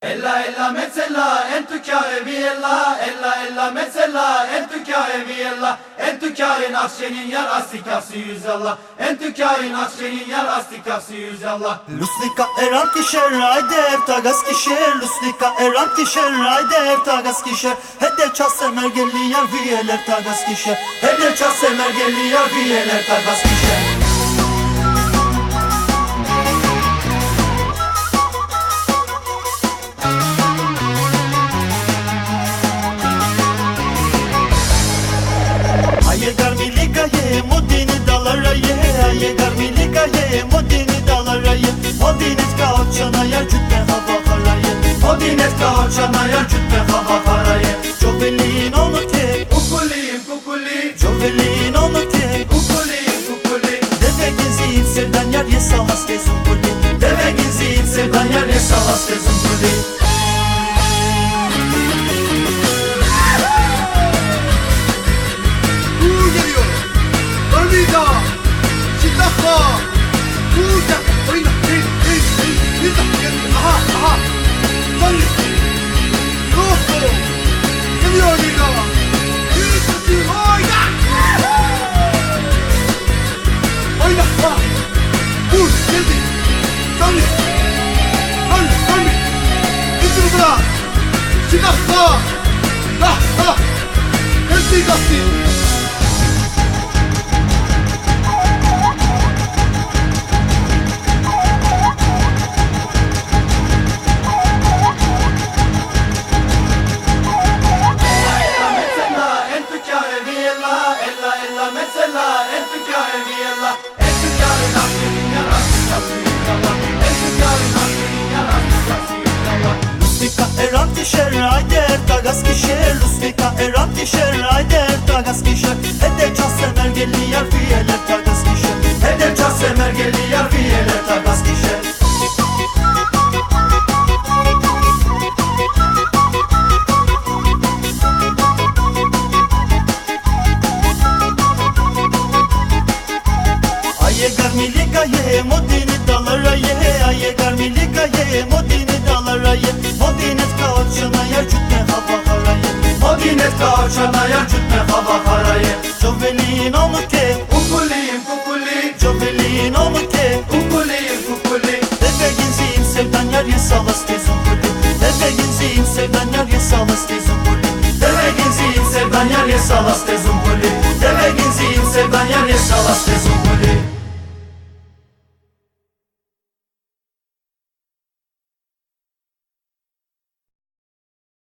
Ella ella mezzella entu chiare viella. Ella ella mezzella entu chiare viella. Entu chiare nakşenin yar astikası yüz Allah entu chiare nakşenin yar astikası yüz Allah Lusnika eran kişer rayder tagas kişer. Lusnika eran kişer rayder tagas kişer. Hede ças semer gelli yar viyeler tagas kişer. Hede ças semer gelli yar viyeler tagas kişer ye modini dalara ye Modines ka oçana ya cütte hava haraye Odines kaoçana yar cütte hava parayı Çovelin onu te Kukuliyim kukuli Çovelin onu te kukuliyim kukuli Deve geziyim sevdan yar ye salas kezum kuli Deve gizliyim sevdan yar ne salas tezim kuli Uuu geliyor. Örnida. Silahla. 撸起袖子，飞得飞得飞得飞得飞得，哈哈哈哈，真牛逼！吼吼，加油，兄弟们！牛气冲天呀！哎呀，哎呀哈！牛兄弟，真牛，真真牛，一起努力！一、二、三、三、三，牛气冲天！Entu chiare nakşenin yar astikası yüz Allah entu chiare nakşenin yar astikası yüz Allah Lustika eran kişer rayder tagas kişer Lustika eran kişer rayder tagas kişer Hede ças semer gelli yar garmilika ye modini dalara ye Aye garmilika ye modini dalara ye Modines ka oçana yar cütte hava haraye Odines kaoçana yar cütme hava parayı Çovelin onu te Kukuliyim kukuli. Çovelin onu te Kukuliyim kukuli. Deve genziyim sevdan yar ye salas tezun kuli Deve genziyim sevdan yar ye salas tezun kuli Deve gizliyim sevdan yar ye salas tezum kuli Deve gizliyim sevdan yar ye salas tezum kuli